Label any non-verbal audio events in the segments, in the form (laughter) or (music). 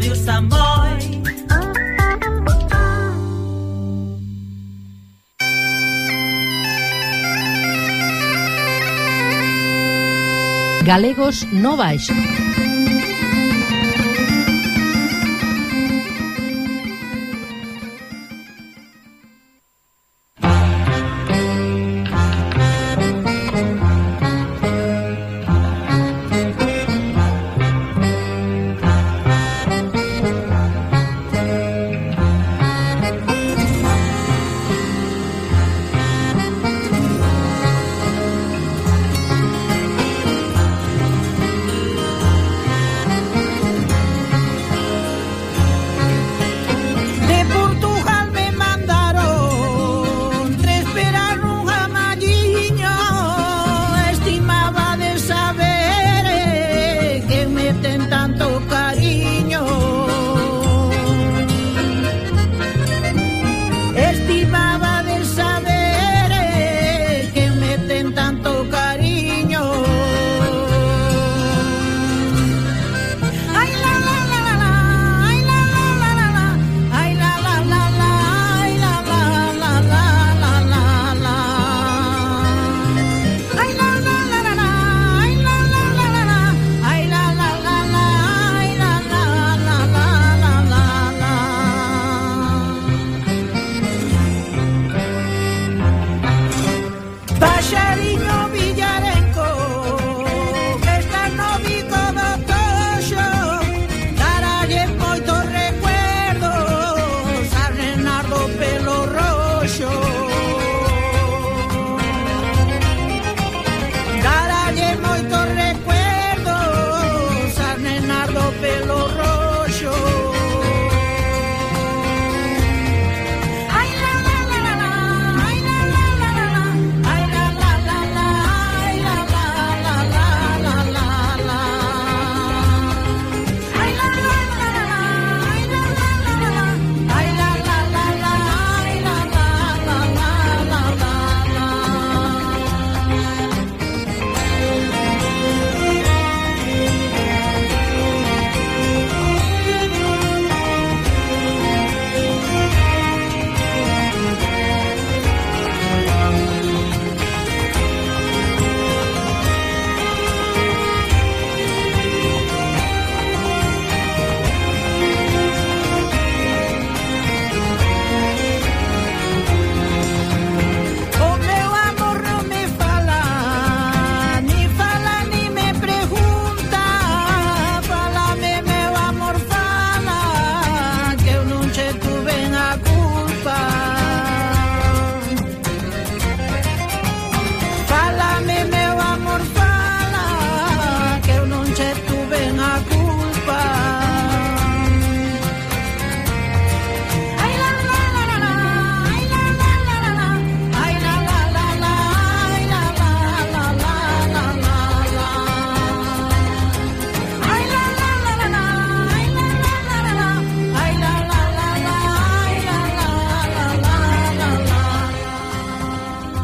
Radio Samboy. Galegos no baixo.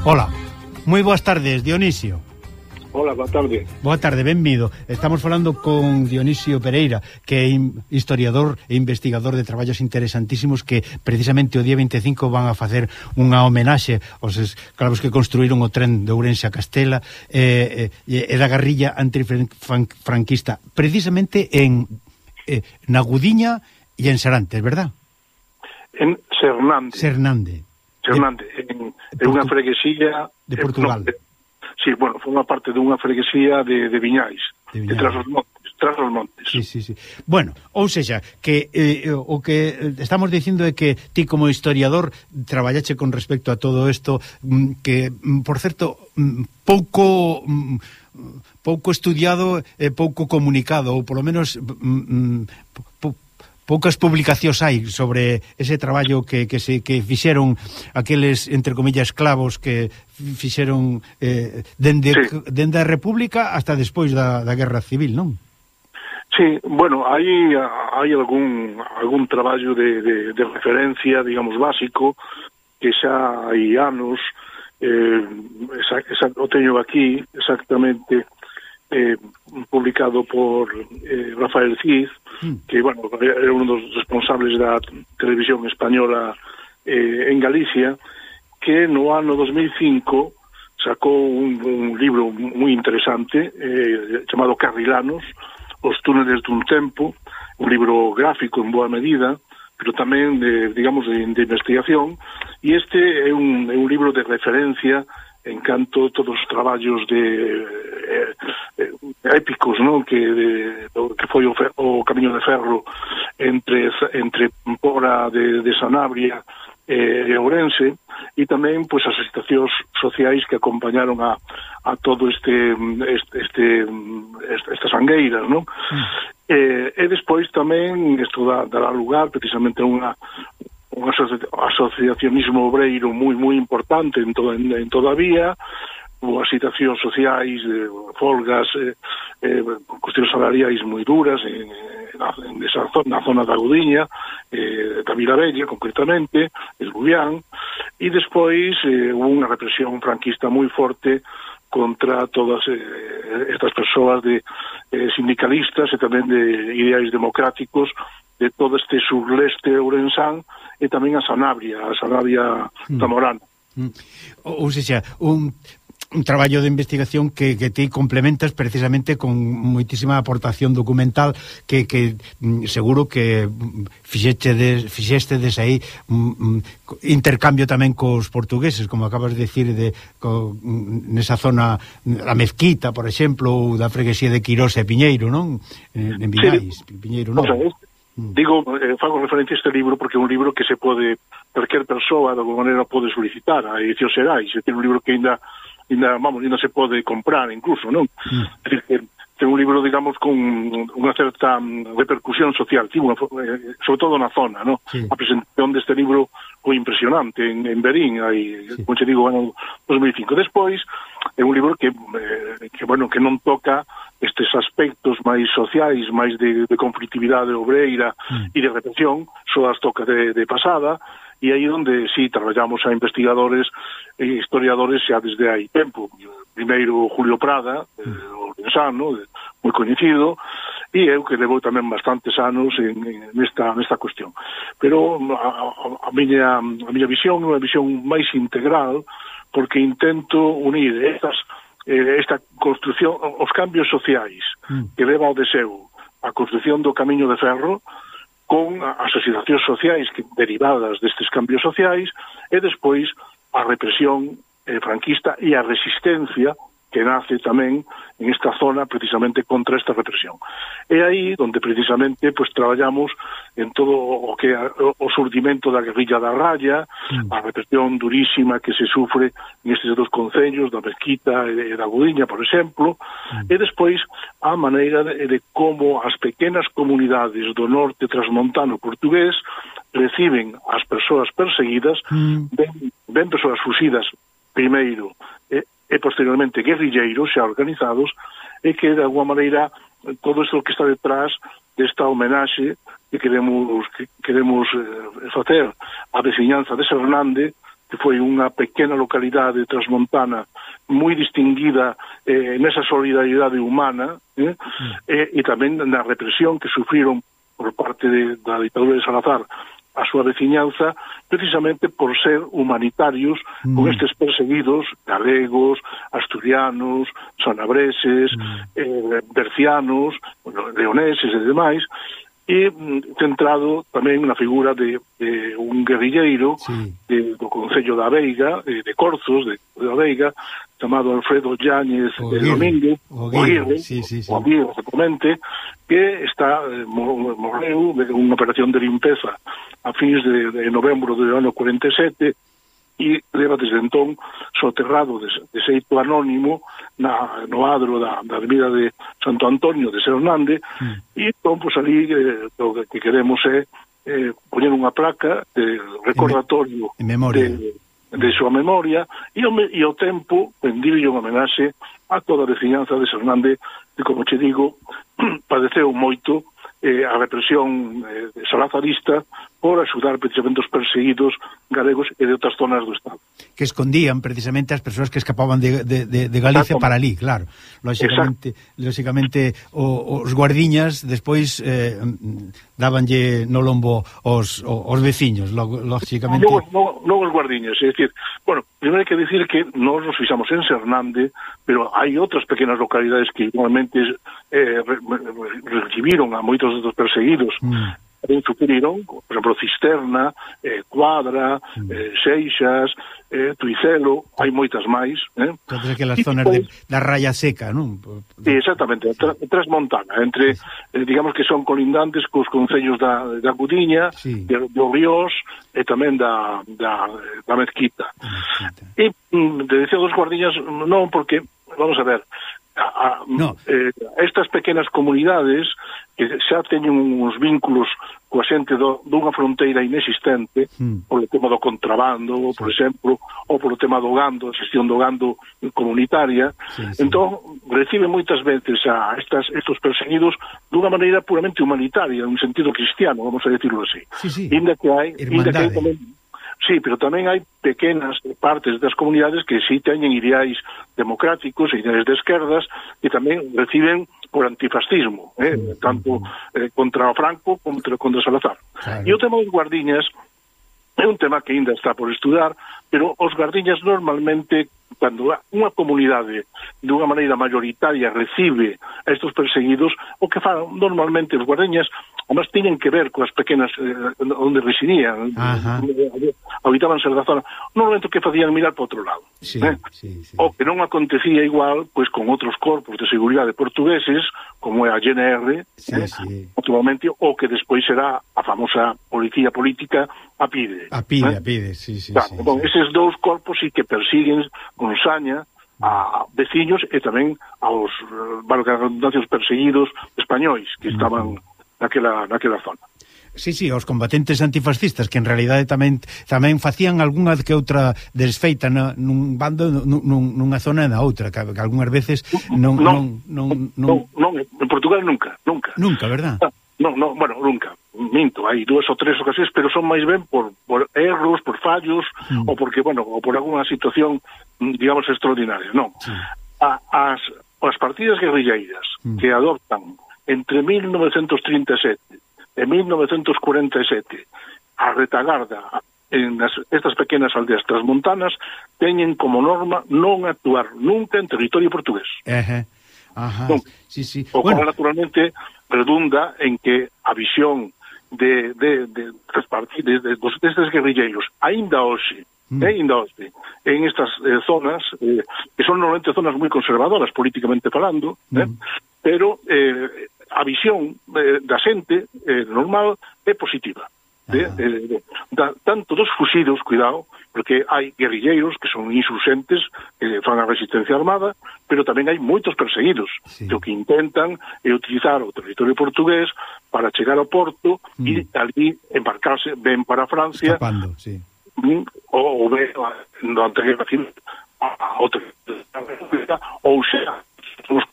Hola, moi boas tardes, Dionisio. Hola, boa tarde. Boa tarde, benvido. Estamos falando con Dionisio Pereira, que é historiador e investigador de traballos interesantísimos que precisamente o día 25 van a facer unha homenaxe aos esclavos que construíron o tren de Ourense a Castela e, e, e da guerrilla antifranquista, precisamente en eh, Nagudiña e en Serantes, verdad? En Sernande. Sernande. Hernández, en, de, en unha freguesía... De Portugal. Eh, no, sí, bueno, forma parte dunha freguesía de, de Viñais, de, Viñais. de tras os montes, tras os montes. Sí, sí, sí. Bueno, ou seja, que eh, o que estamos dicindo é que ti como historiador traballache con respecto a todo isto mm, que, mm, por certo, mm, pouco pouco estudiado e pouco comunicado, ou polo menos poucas publicacións hai sobre ese traballo que, que se que fixeron aqueles entre comillas esclavos que fixeron eh, dende sí. dende a República hasta despois da, da Guerra Civil, non? Sí, bueno, hai hai algún algún traballo de, de, de referencia, digamos, básico que xa hai anos eh, esa, esa, o teño aquí exactamente eh, publicado por eh, Rafael Cid, mm. que, bueno, era uno dos responsables da televisión española eh, en Galicia, que no ano 2005 sacou un, un libro moi interesante eh, chamado Carrilanos, Os túneles dun tempo, un libro gráfico en boa medida, pero tamén, de, digamos, de, de investigación, e este é un, é un libro de referencia en canto todos os traballos de eh, eh, épicos, non, que de, que foi o, fer, o camiño de ferro entre entre Pora de, de Sanabria eh, e Ourense e tamén pois as situacións sociais que acompañaron a, a todo este este, este, este estas angueiras, non? Mm. Eh, e despois tamén isto dará lugar precisamente a unha un asociacionismo obreiro moi moi importante en, toda en, en todavía as situacións sociais, eh, folgas, eh, eh, cuestións salariais moi duras en, en esa zona, na zona da Gudiña, eh, da Vila Bella concretamente, el Gubián, e despois eh, unha represión franquista moi forte contra todas eh, estas persoas de eh, sindicalistas e tamén de ideais democráticos de todo este surleste ourensán e tamén a Sanabria, a Sanabria mm. Zamorana. Mm. Ou seja, un un traballo de investigación que, que te complementas precisamente con moitísima aportación documental que, que mm, seguro que fixeste des, fixeste des aí um, intercambio tamén cos portugueses, como acabas de decir de, co, nesa zona da Mezquita, por exemplo, ou da freguesía de Quirós e Piñeiro, non? Eh, en, en Vinais, sí. Piñeiro, non? O sea, este, Mm. Digo, eh, fago referencia a este libro porque é un libro que se pode, cualquier persoa de alguma maneira pode solicitar, a edición Xerais. se ten un libro que ainda, ainda vamos, ainda se pode comprar incluso, non? Mm. É dicir, que ten un libro, digamos, con unha certa mm, repercusión social, tivo, eh, eh, sobre todo na zona, no? Sí. A presentación deste libro foi impresionante en, en Berín, aí, sí. como che digo, ano 2005. Despois, é un libro que, eh, que bueno, que non toca estes aspectos máis sociais, máis de, de conflictividade obreira mm. e de represión, só as toca de, de pasada, e aí onde sí traballamos a investigadores e historiadores xa desde hai tempo. Primeiro Julio Prada, eh, mm. eh, o diocesano, moi coñecido, e eu que levo tamén bastantes anos en, en, nesta, nesta cuestión. Pero mm, a, a, a, miña, a miña visión é unha visión máis integral, porque intento unir estas, eh, esta construción, os cambios sociais mm. que leva ao deseo a construción do camiño de ferro, con as asociacións sociais que, derivadas destes cambios sociais e despois a represión eh, franquista e a resistencia que nace tamén en esta zona precisamente contra esta represión. É aí onde precisamente pues, traballamos en todo o que o surdimento da guerrilla da raya, mm. a represión durísima que se sufre nestes dos concellos, da Mezquita e da Gudiña, por exemplo, mm. e despois a maneira de, de como as pequenas comunidades do norte transmontano portugués reciben as persoas perseguidas, mm. ben, ben persoas fusidas primeiro, eh, e posteriormente guerrilleiros xa organizados e que de alguma maneira todo isto que está detrás desta homenaxe que queremos que queremos eh, facer á veciñanza de Sernande que foi unha pequena localidade transmontana moi distinguida eh, nesa solidaridade humana eh, mm. e, e tamén na represión que sufriron por parte de, da ditadura de Salazar a súa veciñanza precisamente por ser humanitarios mm. con estes perseguidos galegos, asturianos, sonabreses, mm. eh, bercianos, bueno, leoneses e demais, e mm, centrado tamén na figura de, de un guerrilleiro sí. de, do Concello da Veiga, de, eh, de Corzos, de, de da Veiga, chamado Alfredo Yáñez de Domínguez, Aguirre, sí, sí, sí. o Aguirre, se comente, que está eh, morreu de unha operación de limpeza a fins de, de novembro do ano 47, e leva desde entón soterrado de, de xeito anónimo na, no adro da, da avenida de Santo Antonio de Xernande mm. e entón, pois, ali eh, o que queremos é eh, poñer unha placa de recordatorio en, en memoria. de de súa memoria e ao, me, e ao tempo rendirlle unha homenaxe a toda a veciñanza de Xernande que, como che digo, (clears throat) padeceu moito eh, a represión eh, salazarista por axudar precisamente os perseguidos galegos e de outras zonas do Estado. Que escondían precisamente as persoas que escapaban de, de, de, de Galicia Exacto. para ali, claro. Lóxicamente, lóxicamente o, os guardiñas despois eh, dábanlle no lombo os, os veciños, lóxicamente. Logo, non, non os guardiñas, é dicir, bueno, primeiro hai que dicir que nós nos fixamos en Sernande, pero hai outras pequenas localidades que igualmente eh, recibiron a moitos dos perseguidos, mm tamén sufriron, por exemplo, Cisterna, eh, Cuadra, mm. eh, Seixas, eh, Tuicelo, hai moitas máis. Eh? Pois Todas aquelas zonas pois de, da raya seca, non? Sí, exactamente, tra, Trasmontana, entre, sí. eh, digamos que son colindantes cos concellos da, da Cudiña, sí. de, de Ríos e tamén da, da, da Mezquita. Mezquita. E mm, de Diceo dos Guardiñas non, porque, vamos a ver, a, no. eh, estas pequenas comunidades que xa teñen uns vínculos coa xente do, dunha fronteira inexistente mm. polo tema do contrabando sí. por exemplo, ou polo tema do gando a xestión do gando comunitaria sí, sí. entón recibe moitas veces a estas, estos perseguidos dunha maneira puramente humanitaria un sentido cristiano, vamos a decirlo así sí, sí. inda que hai, inda que hai tamén Sí, pero tamén hai pequenas partes das comunidades que sí teñen ideais democráticos, ideais de esquerdas, e tamén reciben por antifascismo, eh, tanto eh, contra o Franco como contra, contra Salazar. Claro. E o tema dos guardiñas é un tema que ainda está por estudar, pero os guardiñas normalmente cando unha comunidade de unha maneira mayoritaria recibe a estos perseguidos, o que fan normalmente os guardeñas, además tiñen que ver coas pequenas eh, onde residían, habitaban ser da zona, normalmente o que facían mirar para outro lado. Sí, eh? sí, sí. O que non acontecía igual pois con outros corpos de seguridade portugueses, como é a GNR, sí, eh? sí. actualmente, o que despois será a famosa policía política, a PIDE. A PIDE, eh? a PIDE, sí, sí. Claro, sí, bon, sí. Eses dous corpos sí que persiguen con saña a veciños e tamén aos, eh, valga perseguidos españois que estaban naquela, naquela zona. Sí, sí, os combatentes antifascistas que en realidade tamén tamén facían algunha que outra desfeita na, nun bando nun, nunha zona e na outra, que, que algunhas veces non non non non, non, non, non en Portugal nunca, nunca. Nunca, verdad? Ah, non, non, bueno, nunca minto, hai dúas ou tres ocasións, pero son máis ben por, por erros, por fallos, mm. ou porque, bueno, ou por alguna situación, mm, digamos, extraordinaria, non. Sí. A, as, as partidas guerrilleiras mm. que adoptan entre 1937 e 1947 a retagarda en as, estas pequenas aldeas transmontanas teñen como norma non actuar nunca en territorio portugués. Ajá. Ajá. Non. Sí, sí. O bueno. cual naturalmente redunda en que a visión de, de, de, de, partidos, de, de destes guerrilleiros, aínda hoxe, Mm. Eh, ainda hoxe, en estas eh, zonas, eh, que son normalmente zonas moi conservadoras políticamente falando, eh, mm. eh, pero eh, a visión eh, da xente eh, normal é positiva de, de, de, da, tanto dos fusidos, cuidado, porque hai guerrilleiros que son insurxentes que eh, fan a resistencia armada, pero tamén hai moitos perseguidos, sí. que o que intentan é utilizar o territorio portugués para chegar ao Porto mm. e ali embarcarse ben para Francia Escapando, sí. ou, ou ben no anterior a outra, ou xa os,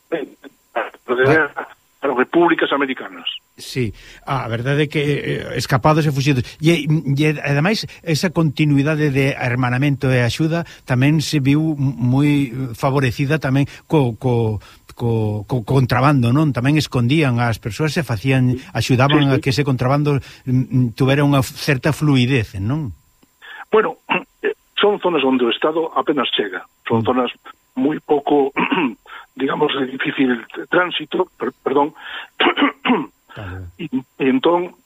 a, a repúblicas americanas Sí, ah, a verdade é que eh, escapados e fuxidos e, e ademais esa continuidade de hermanamento e axuda tamén se viu moi favorecida tamén co, co co, co contrabando, non? Tamén escondían as persoas e facían axudaban a que ese contrabando tuvera unha certa fluidez, non? Bueno, eh, son zonas onde o Estado apenas chega. Son mm. zonas moi pouco, (clears throat) digamos, de difícil tránsito, per, perdón, (clears throat) Claro. E, e entón,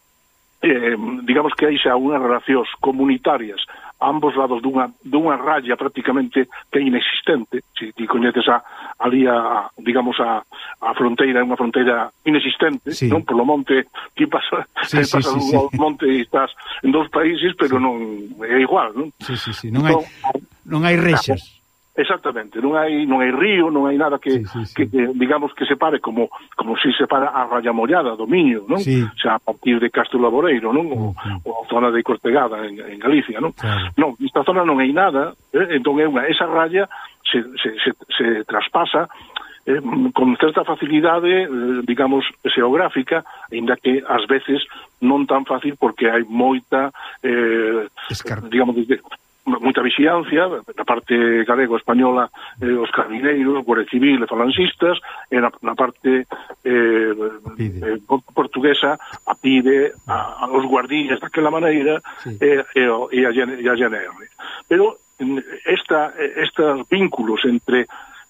eh, digamos que hai xa unhas relacións comunitarias a ambos lados dunha, dunha raya prácticamente que é inexistente se ti coñeces a, ali a, digamos a, a fronteira é unha fronteira inexistente sí. non polo monte ti pasa, sí, (laughs) sí, pasas sí, sí, un sí. monte e estás en dous países pero sí. non é igual non, sí, sí, sí. non, hai, entón, non hai rexas Exactamente, non hai non hai río, non hai nada que, sí, sí, sí. que que digamos que separe como como si separa a Raya Mollada do Miño, non? Sí. Xa a partir de Castro Laboreiro, non? O, okay. ou a zona de Cortegada en, en Galicia, non? Claro. Non, esta zona non hai nada, eh? entón é unha esa raya se se se, se traspasa eh, con certa facilidade, eh, digamos, xeográfica, ainda que ás veces non tan fácil porque hai moita eh, Escar digamos, moita vixiancia na parte galego-española eh, os carabineiros, Guardia Civil e falangistas e na, na parte eh, eh, portuguesa a pide a, a os guardillas daquela maneira sí. e, e, e a, e a GNR pero esta, estas vínculos entre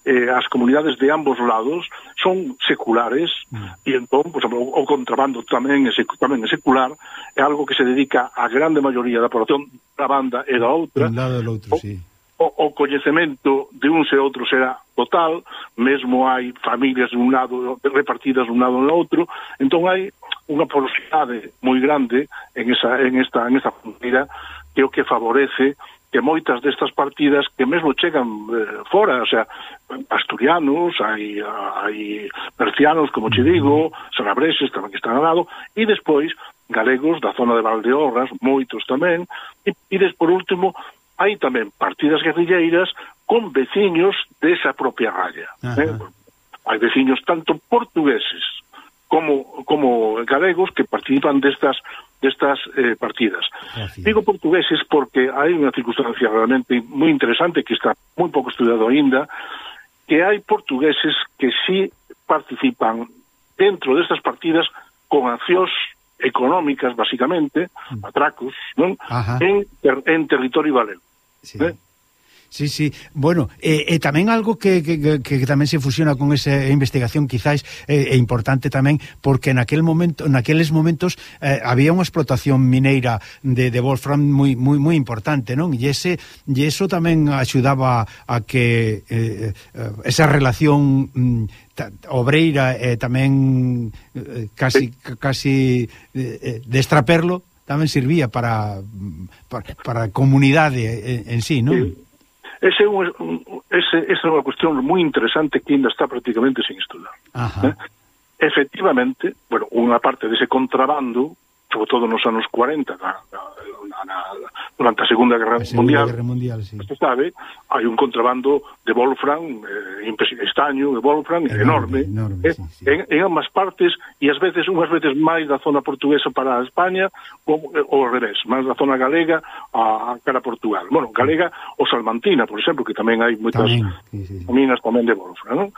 eh, as comunidades de ambos lados son seculares mm. e entón pues, o, o contrabando tamén é, tamén é secular é algo que se dedica a grande maioría da población da banda e da outra un lado do outro, o, sí. o, o coñecemento de uns e outros era total mesmo hai familias de un lado repartidas de un lado no outro entón hai unha porosidade moi grande en esa en esta en esta fronteira que o que favorece que moitas destas partidas que mesmo chegan eh, fora, o sea, asturianos, hai, hai percianos, como che digo, sanabreses tamén que están ao lado, e despois galegos da zona de Valdeorras, moitos tamén, e, e des, por último, hai tamén partidas guerrilleiras con veciños desa propia raya. Eh? Hai veciños tanto portugueses como, como galegos que participan destas destas eh, partidas. Gracias. Digo portugueses porque hai unha circunstancia realmente moi interesante que está moi pouco estudiado aínda, que hai portugueses que sí participan dentro destas partidas con accións económicas, basicamente, mm. atracos, non? En, ter, en territorio valero. Sí. Eh? Sí, sí. Bueno, e, e tamén algo que, que, que tamén se fusiona con esa investigación quizáis é, é importante tamén porque naquel momento naqueles momentos eh, había unha explotación mineira de, de Wolfram moi moi moi importante, non? E ese e eso tamén axudaba a que eh, eh esa relación mm, obreira e eh, tamén eh, casi casi eh, eh, destraperlo tamén servía para para, para a comunidade en, en sí, non? Sí. Ese é, un, ese, esa é unha cuestión moi interesante que ainda está prácticamente sin estudar. Eh? Efectivamente, bueno, unha parte dese contrabando, sobre todo nos anos 40, da, da, na, durante a Segunda Guerra a Segunda Mundial, Guerra Mundial sí. se sabe, hai un contrabando de wolfram, eh, estaño de wolfram enorme, enorme, enorme eh, sí, sí. En, en ambas partes, e ás veces unhas veces máis da zona portuguesa para a España ou ao revés, máis da zona galega a, cara a Portugal. Bueno, galega ou salmantina, por exemplo, que tamén hai moitas tamén, sí, sí, sí. minas tamén de wolfram, non?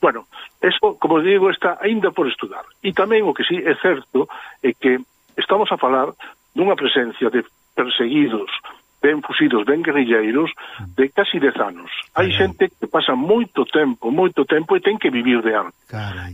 Bueno, eso, como digo, está aínda por estudar. E tamén o que sí é certo é que estamos a falar dunha presencia de perseguidos, ben fusidos, ben guerrilleiros, de casi dez anos. Hai xente que pasa moito tempo, moito tempo e ten que vivir de arte.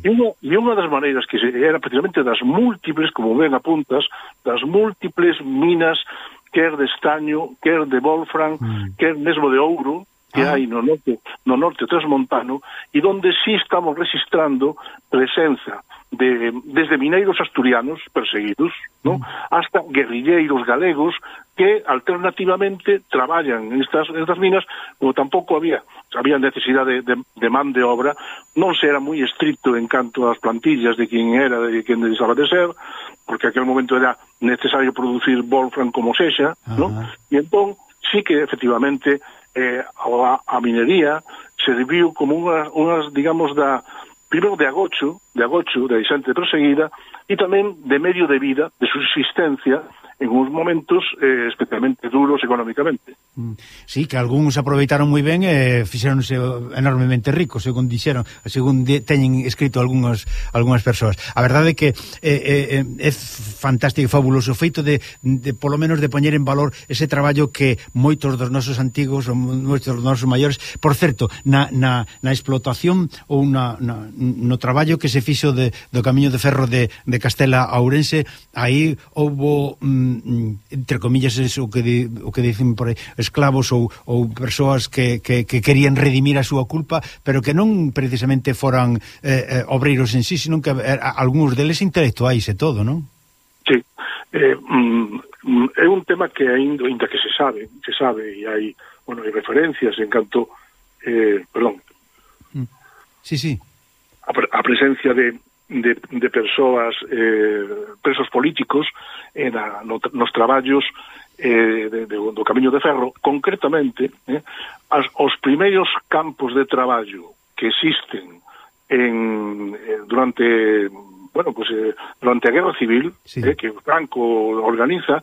E, unha, e unha das maneiras que se, era precisamente das múltiples, como ben apuntas, das múltiples minas quer de estaño, quer de wolfram, mm. quer mesmo de ouro, que ah. hai no norte, no norte transmontano e donde sí estamos registrando presenza de, desde mineiros asturianos perseguidos ¿no? Mm. hasta guerrilleiros galegos que alternativamente traballan en estas, en estas minas como tampouco había había necesidade de, de, de man de obra non se era moi estricto en canto ás plantillas de quen era, de quen desaba de ser porque aquel momento era necesario producir Wolfram como sexa ¿no? e entón sí que efectivamente eh, a, a minería serviu como unhas, unhas digamos, da, primeiro de agocho, de agocho, de xente proseguida, e tamén de medio de vida, de subsistencia, en uns momentos eh, especialmente duros económicamente. Mm. Sí, que algúns aproveitaron moi ben e eh, fixeronse enormemente ricos, según dixeron, según de, teñen escrito algúnas algunhas persoas. A verdade é que eh, eh, eh, é fantástico e fabuloso o feito de, de polo menos de poñer en valor ese traballo que moitos dos nosos antigos, ou moitos dos nosos maiores, por certo, na, na, na explotación ou na, na, no traballo que se fixo de, do camiño de ferro de, de Castela a Ourense, aí houbo mm, Mm, entre comillas es o que de, o que dicen por aí, esclavos ou, ou persoas que, que, que querían redimir a súa culpa, pero que non precisamente foran eh, eh, obreiros en sí, sino que eh, algúns deles intelectuais e todo, non? Sí. Eh, mm, é un tema que ainda, ainda que se sabe, se sabe e hai, bueno, hai referencias en canto eh, perdón. Mm. Sí, sí. A, a presencia de de, de persoas eh, presos políticos eh, na, no, nos traballos eh, de, de, do Camiño de Ferro, concretamente eh, as, os primeiros campos de traballo que existen en, eh, durante bueno, pues, eh, durante a Guerra Civil sí. eh, que Franco organiza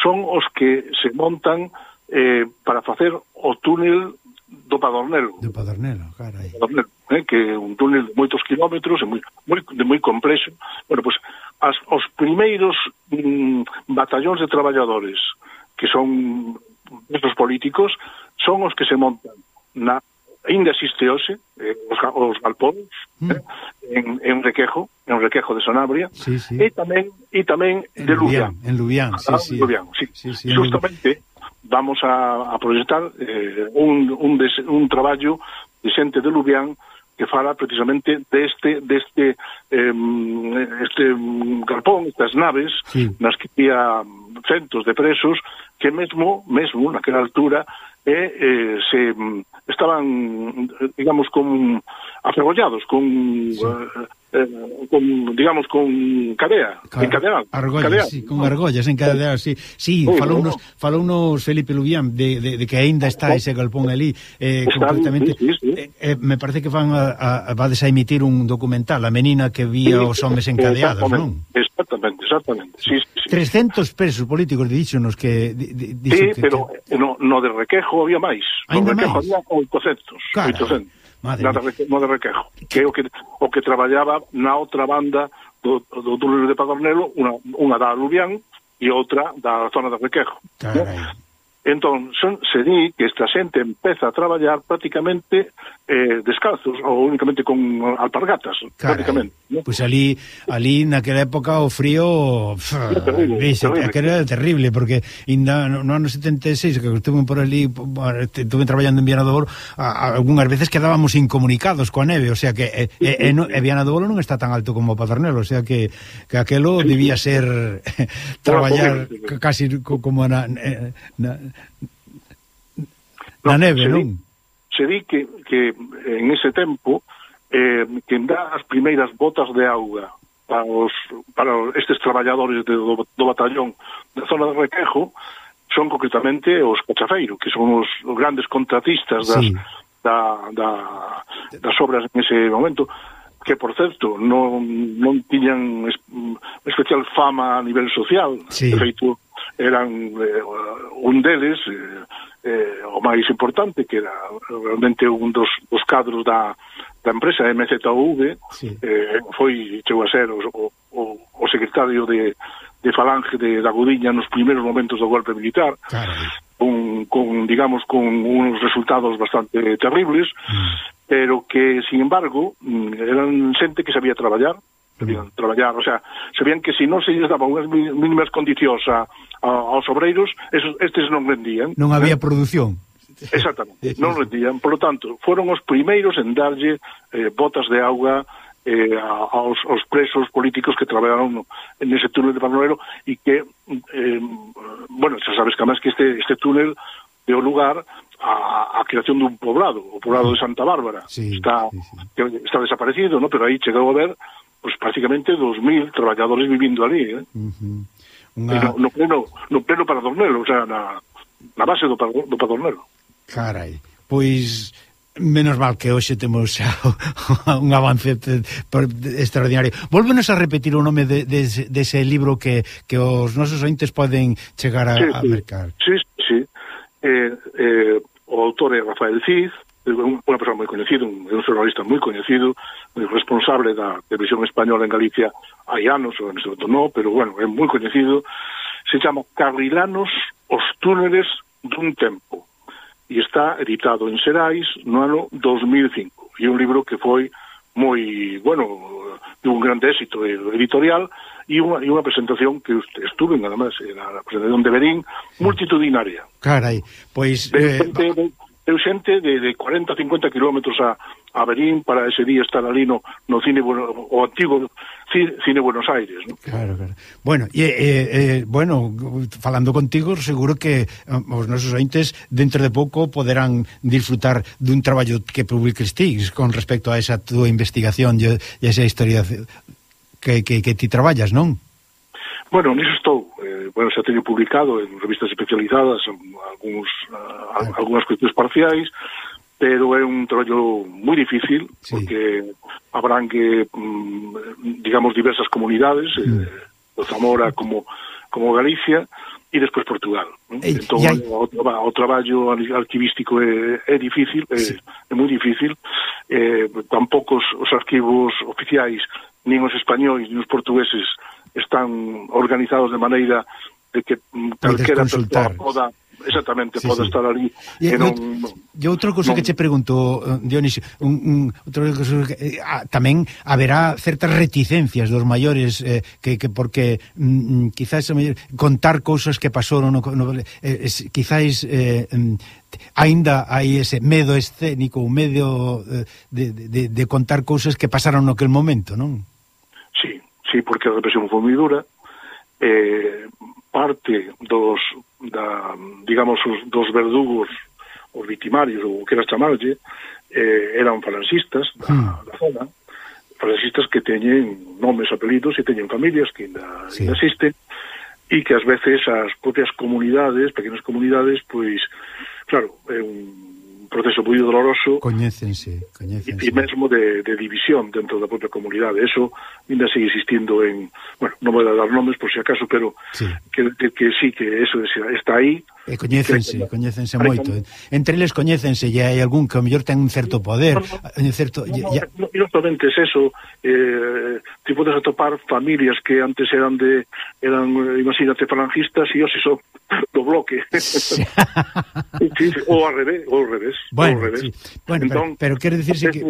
son os que se montan eh, para facer o túnel do Padornelo. Do Padornelo, carai. Padornelo, eh, que é un túnel de moitos kilómetros, e moi, moi, de moi complexo. Bueno, pois, as, os primeiros mm, batallóns de traballadores que son estos políticos son os que se montan na ainda existe hoxe eh, os, os galpóns mm. eh, en, en Requejo, en Requejo de Sanabria sí, sí. e tamén e tamén en de Lubián, en Lubián, sí, ah, sí. Lubián, sí. sí, sí Justamente vamos a, a proyectar eh, un, un, des, un traballo de xente de Lubián que fala precisamente deste deste eh, este galpón, estas naves sí. nas que había centos de presos que mesmo mesmo naquela altura eh, eh, se estaban digamos con afergollados con sí. eh, con digamos con cadea, en encadeado. Argollas, cadea. Sí, con argollas, argollas encadeadas, sí. Sí, Ui, falounos, no, no. falounos Felipe Lubián de, de, de que aínda está ese galpón ali eh, está, completamente sí, sí, sí. Eh, eh, me parece que van a, a vades a emitir un documental a menina que vía sí, os homes encadeados, non? Exactamente, exactamente. Sí, sí, sí. 300 presos políticos díxonos que di, di, Sí, que, pero que... No, no de Requejo había máis. No Requejo máis? había 800, Cara. 800. Madre na, no de Requejo, que é o que, o que traballaba na outra banda do, do túnel de Padornelo, unha, unha da Alubián e outra da zona de Requejo. Carai. ¿no? Entón, son, se di que esta xente empeza a traballar prácticamente eh, descalzos ou únicamente con alpargatas, Carai. prácticamente. Pois pues ali, ali naquela época o frío pff, terrible, vexe, terrible. aquela era terrible porque inda no, no ano 76 que estuve por ali estuve traballando en Viana do Bolo a, a, algunhas veces quedábamos incomunicados coa neve, o sea que e, e, e, no, e Viana do Bolo non está tan alto como Paternelo, o sea que, que aquelo debía ser (laughs) traballar casi como na, eh, na, na, na neve, non? Se di que, que en ese tempo eh, quen dá as primeiras botas de auga para, os, para estes traballadores de, do, do batallón da zona de Requejo son concretamente os Cachafeiro, que son os, os grandes contratistas das, sí. da, da, das obras en ese momento que por certo non, non tiñan es, especial fama a nivel social sí. de feito eran eh, un deles eh, eh, o máis importante que era realmente un dos, dos cadros da, da empresa MZV sí. eh, foi chegou a ser o, o, o secretario de de falange de, da Gudiña nos primeiros momentos do golpe militar claro. con, con, digamos, con unos resultados bastante terribles mm. pero que, sin embargo mm, eran xente que sabía traballar sabían mm. traballar, o sea, sabían que se si non se lles daban unhas mínimas condicións a, a, aos obreiros, esos, estes non rendían. Non había eh? produción. Exactamente, non rendían. Por lo tanto, foron os primeiros en darlle eh, botas de auga eh, a, aos, aos presos políticos que traballaron nese túnel de Palmolero e que, eh, bueno, xa sabes que además que este, este túnel deu lugar a, a creación dun poblado, o poblado de Santa Bárbara. Sí, está, sí, sí. Que está desaparecido, ¿no? pero aí chegou a ver pues, prácticamente 2.000 traballadores vivindo ali. Eh? Uh -huh. Una... no, no, pleno, no pleno para Dornelo, o sea, na, na base do, do Padornelo. Carai, pois menos mal que hoxe temos xa (laughs) un avance extraordinario. Volvenos a repetir o nome de, de, dese de libro que, que os nosos ointes poden chegar a, sí, a mercar. Sí, sí. Eh, eh, o autor é Rafael Cid, unha persoa moi coñecido, un, un xornalista moi coñecido, responsable da televisión española en Galicia hai anos, ou neste momento non, pero bueno, é moi coñecido, se chama Carrilanos os túneles dun tempo e está editado en Xerais no ano 2005. E un libro que foi moi, bueno, de un grande éxito editorial e unha, e unha presentación que estuve, además, na presentación de Berín, multitudinaria. Carai, pois... De, eh... de, eu xente de, de 40, 50 kilómetros a, a Berín para ese día estar ali no, no cine, bueno, o antigo Cine Buenos Aires, ¿no? Claro, claro. Bueno, e, e, eh, e, eh, bueno, falando contigo, seguro que eh, os nosos ointes dentro de pouco poderán disfrutar dun traballo que publiques ti con respecto a esa túa investigación e esa historia que, que, que ti traballas, non? Bueno, niso estou. Eh, bueno, xa teño publicado en revistas especializadas algúns, ah, algunhas cuestións parciais, pero é un traballo moi difícil sí. porque habrán que mm, digamos diversas comunidades eh, mm. eh, Zamora como como Galicia e despois Portugal. Entón, e, entón, hai... o, o traballo arquivístico é, é difícil, é, sí. é moi difícil. Eh, tampouco os, os arquivos oficiais, nin os españois, nin os portugueses, están organizados de maneira de que mm, calquera persoa poda exactamente sí, pode sí. estar ali e, e non, e outra cousa non... que che pregunto eh, Dionisio un, un, outra cousa que, eh, a, tamén haberá certas reticencias dos maiores eh, que, que porque mm, mm quizás contar cousas que pasaron no, no, eh, es, quizás eh, mm, aínda hai ese medo escénico un medo eh, de, de, de contar cousas que pasaron no aquel momento non? Sí, sí, porque a represión foi moi dura eh, parte dos da digamos, os, dos verdugos os victimarios, ou que era chamarlle, eh, eran falancistas da, hmm. da zona, falancistas que teñen nomes, apelidos e teñen familias que ainda, sí. ainda existen, e que ás veces as propias comunidades, pequenas comunidades, pois, claro, é un proceso moi doloroso coñécense, coñécense. e mesmo de, de división dentro da propia comunidade eso ainda sigue existindo en bueno, non vou dar nomes por si acaso pero sí. que, que, que sí que eso está aí E coñécense, coñécense moito. Entre eles coñécense, e hai algún que ao mellor ten un certo poder, un certo... ya... non, no, solamente é eso, eh, ti podes atopar familias que antes eran de, eran, eh, imagínate, falangistas e hoxe son do bloque. (laughs) Sí. ou ao revés, ou ao revés. Bueno, ao revés. Sí. bueno Entón, pero, pero quero dicirse que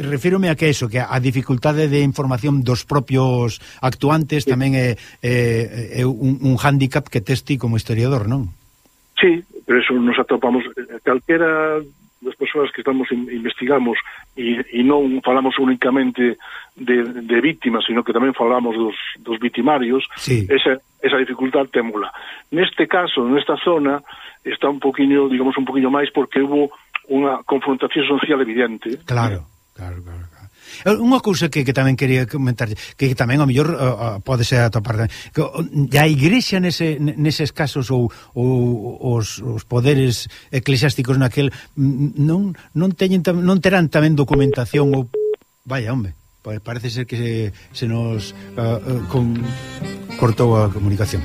refírome a que eso, que a dificultade de información dos propios actuantes tamén é, é, é un, un hándicap que testi como historiador, non? Sí, pero eso nos atopamos calquera das persoas que estamos investigamos e, e non falamos únicamente de, de víctimas, sino que tamén falamos dos, dos victimarios, sí. esa, esa dificultad témula. Neste caso, nesta zona, está un poquinho, digamos, un poquinho máis porque hubo unha confrontación social evidente. Claro, claro, claro. Eh, Unha cousa que, que tamén quería comentar que, tamén ao mellor uh, pode ser atopar que a igrexa nese, neses casos ou, ou os, os poderes eclesiásticos naquel non, non, teñen, non terán tamén documentación ou... Vaya, hombre, pues parece ser que se, se nos uh, uh, con, cortou a comunicación.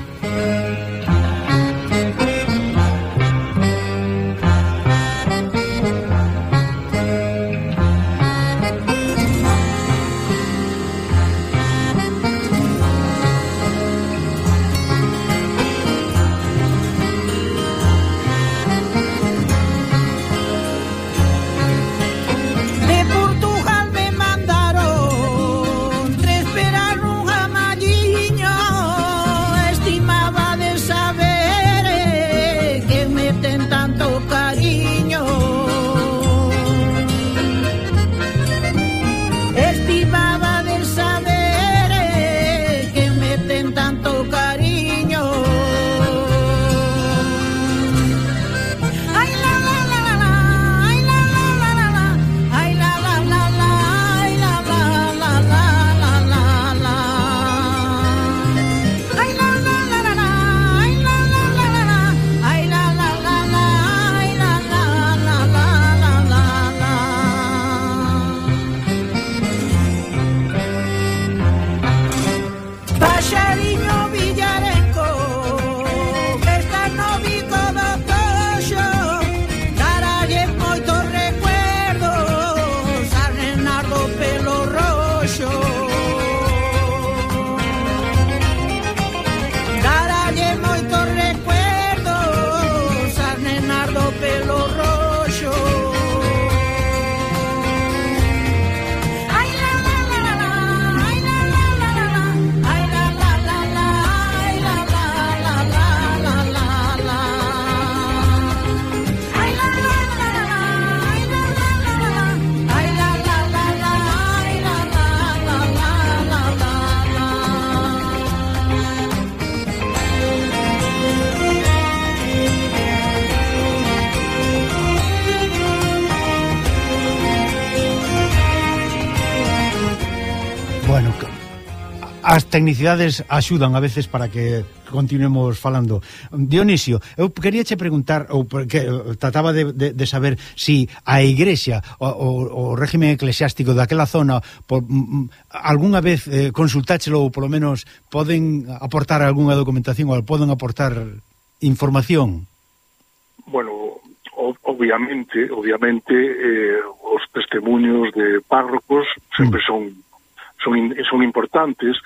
as tecnicidades axudan a veces para que continuemos falando. Dionisio, eu quería che preguntar ou porque trataba de, de, de saber si a igrexa o, o, o régimen eclesiástico daquela zona por, m, algunha vez eh, consultáchelo ou polo menos poden aportar algunha documentación ou poden aportar información. Bueno, obviamente, obviamente eh, os testemunhos de párrocos sempre mm. son son, son importantes,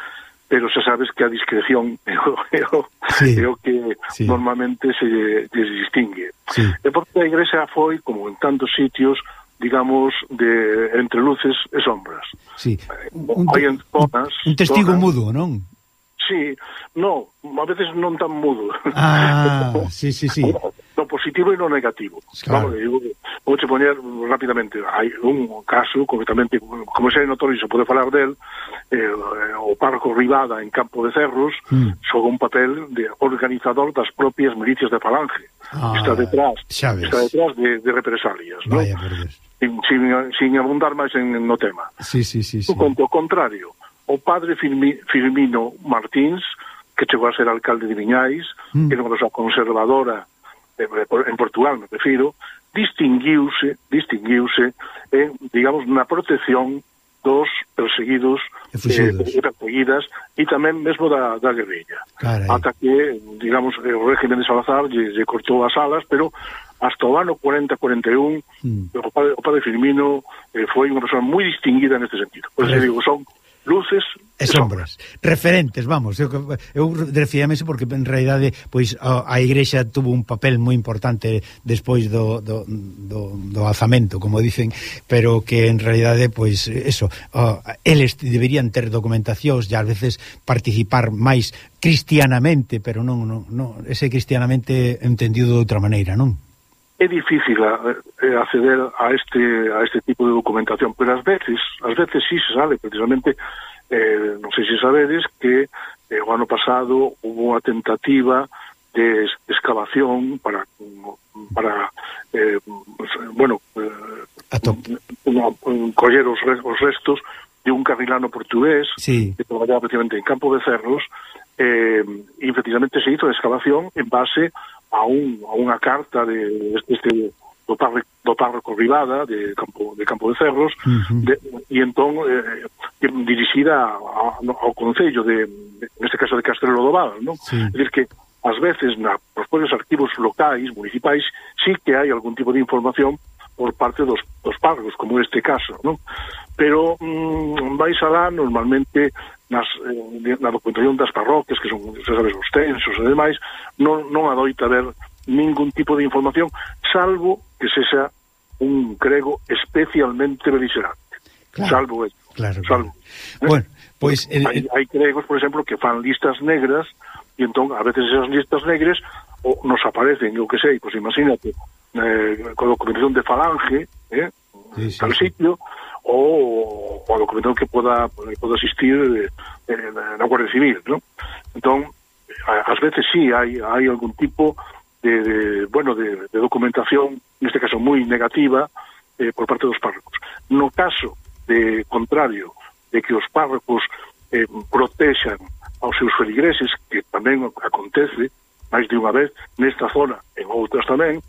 pero xa sabes que a discreción é o, é o, sí, é o que sí. normalmente se, se distingue. Sí. E porque a igrexa foi, como en tantos sitios, digamos, de entre luces e sombras. Sí. Eh, un, en zonas, un testigo zonas, mudo, non? Sí, no, a veces non tan mudo. Ah, sí, sí, sí. (laughs) No positivo e no negativo. Claro. Vamos, digo, vou che poñer rapidamente, hai un caso concretamente, como xa é notorio, se pode falar del, eh, o Parco Rivada en Campo de Cerros, mm. xoga un papel de organizador das propias milicias de Falange. Ah, está detrás, xaves. está detrás de, de represalias, Vaya, ¿no? Sin, sin, sin abundar máis en, no tema. Sí, sí, sí, sí. O conto contrario, o padre Firmino Martins, que chegou a ser alcalde de Viñais, mm. que era unha persoa conservadora en Portugal, me refiro, distinguiuse, distinguiuse eh, digamos, na protección dos perseguidos e eh, perseguidas e tamén mesmo da, da guerrilla. Carai. Ata que, digamos, eh, o régimen de Salazar lle, lle cortou as alas, pero hasta o ano 40-41 mm. o, padre, o padre Firmino eh, foi unha persoa moi distinguida neste sentido. Por eso digo, son luces e sombras. Referentes, vamos, eu, eu refíame iso porque en realidade pois a, a igrexa tuvo un papel moi importante despois do, do, do, do alzamento, como dicen, pero que en realidade pois eso, uh, eles deberían ter documentacións e ás veces participar máis cristianamente, pero non, non, non ese cristianamente entendido de outra maneira, non? é difícil eh, eh, acceder a este a este tipo de documentación, pero ás veces, ás veces sí se sale precisamente eh, non sei se sabedes que eh, o ano pasado hubo unha tentativa de excavación para para eh, bueno, eh, unha, coller os, os restos de un carrilano portugués sí. que traballaba precisamente en Campo de Cerros eh, e precisamente se hizo a excavación en base a, un, a unha carta de este, do, párroco, do párroco Rivada de Campo de, Campo de Cerros uh -huh. de, e entón eh, eh, dirixida a, ao Concello de, neste caso de Castrelo do Val non? Sí. é dicir que ás veces na, nos propios arquivos locais, municipais sí que hai algún tipo de información por parte dos, dos párrocos, como este caso non? pero mm, vais alá normalmente nas, eh, na documentación das parroquias, que son, se sabes, os tensos e demais, non, non adoita haber ningún tipo de información, salvo que sexa un crego especialmente beligerante. Claro, salvo eso. Claro, salvo. Claro. Bueno, pois... Pues, hai, hai cregos, por exemplo, que fan listas negras, e entón, a veces esas listas negras o, nos aparecen, eu que sei, pois pues, imagínate, eh, con documentación de Falange, eh, sí, sí, tal sitio, sí. ou o documentación que poda, poda existir... Eh, na Guardia Civil, non? Entón, ás veces sí hai, hai algún tipo de, de bueno, de, de documentación, neste caso moi negativa, eh, por parte dos párrocos. No caso de contrario, de que os párrocos eh, protexan aos seus feligreses, que tamén acontece, máis de unha vez nesta zona, en outras tamén,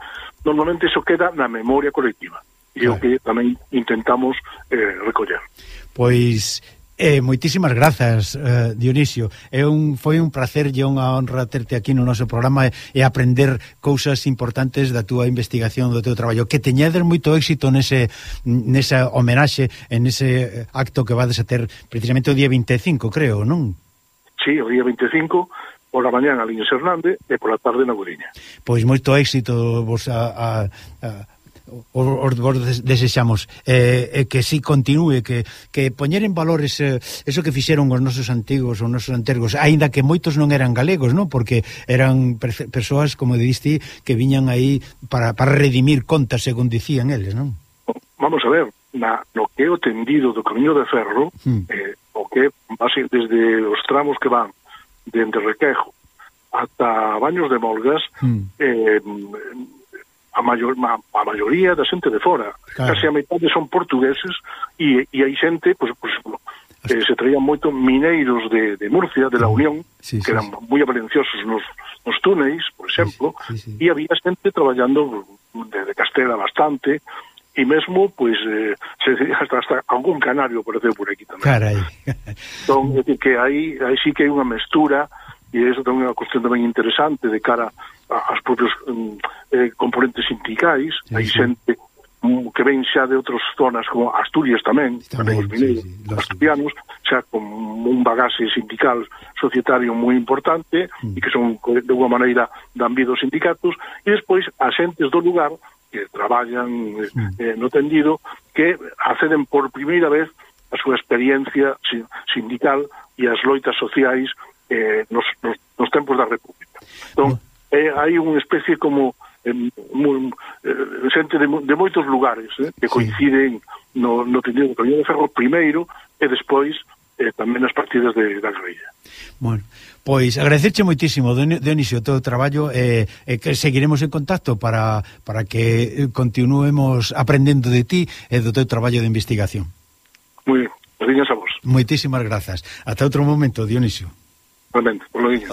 normalmente iso queda na memoria colectiva. E claro. o que tamén intentamos eh, recoller. Pois Eh, moitísimas grazas, eh, Dionisio. É un foi un placer e unha honra terte aquí no noso programa e, e aprender cousas importantes da túa investigación, do teu traballo. Que teñades moito éxito nese nesa homenaxe, en ese acto que vades a ter precisamente o día 25, creo, non? Sí, o día 25 pola mañán a Liños Hernández e pola tarde na Guriña. Pois moito éxito vos a, a, a os bordes desexamos eh, eh, que si continúe que, que poñer en valor ese, eso que fixeron os nosos antigos, os nosos antergos aínda que moitos non eran galegos, non? Porque eran persoas, como diste que viñan aí para, para redimir contas, según dicían eles, non? Vamos a ver, na, no que é o tendido do camiño de ferro hmm. eh, o que base desde os tramos que van de Enterrequejo ata Baños de Molgas hmm. eh, a, maior, a, a maioría da xente de fora. Claro. Case a metade son portugueses e, e hai xente, pois, exemplo, que se traían moito mineiros de, de Murcia, de la Unión, sí, sí, que eran sí. moi valenciosos nos, nos túneis, por exemplo, sí, sí, sí. e había xente traballando de, de Castela bastante, e mesmo, pois, eh, (laughs) hasta, hasta algún canario apareceu por aquí tamén. Carai. Entón, é dicir, que aí, aí sí que hai unha mestura e iso tamén é unha cuestión tamén interesante de cara ás propios um, eh, componentes sindicais, sí, hai sí. xente um, que ven xa de outras zonas como Asturias tamén, tamén, tamén os mineiros sí, sí, asturianos, xa con un bagaxe sindical societario moi importante mm. e que son de unha maneira dan vida aos sindicatos e despois as xentes do lugar que traballan mm. eh, no tendido que acceden por primeira vez a súa experiencia sindical e as loitas sociais eh, nos, nos, nos tempos da República. Entón, eh, hai unha especie como eh xente de, de moitos lugares eh, que coinciden sí. no, no tendido do Camiño de Ferro primeiro e despois eh, tamén nas partidas de, da guerrilla. Bueno, pois agradecerche moitísimo, Dionisio, todo o traballo e eh, eh, que seguiremos en contacto para, para que eh, continuemos aprendendo de ti e eh, do teu traballo de investigación. Moi, gracias a vos. Moitísimas grazas. Ata outro momento, Dionisio. Amén, 意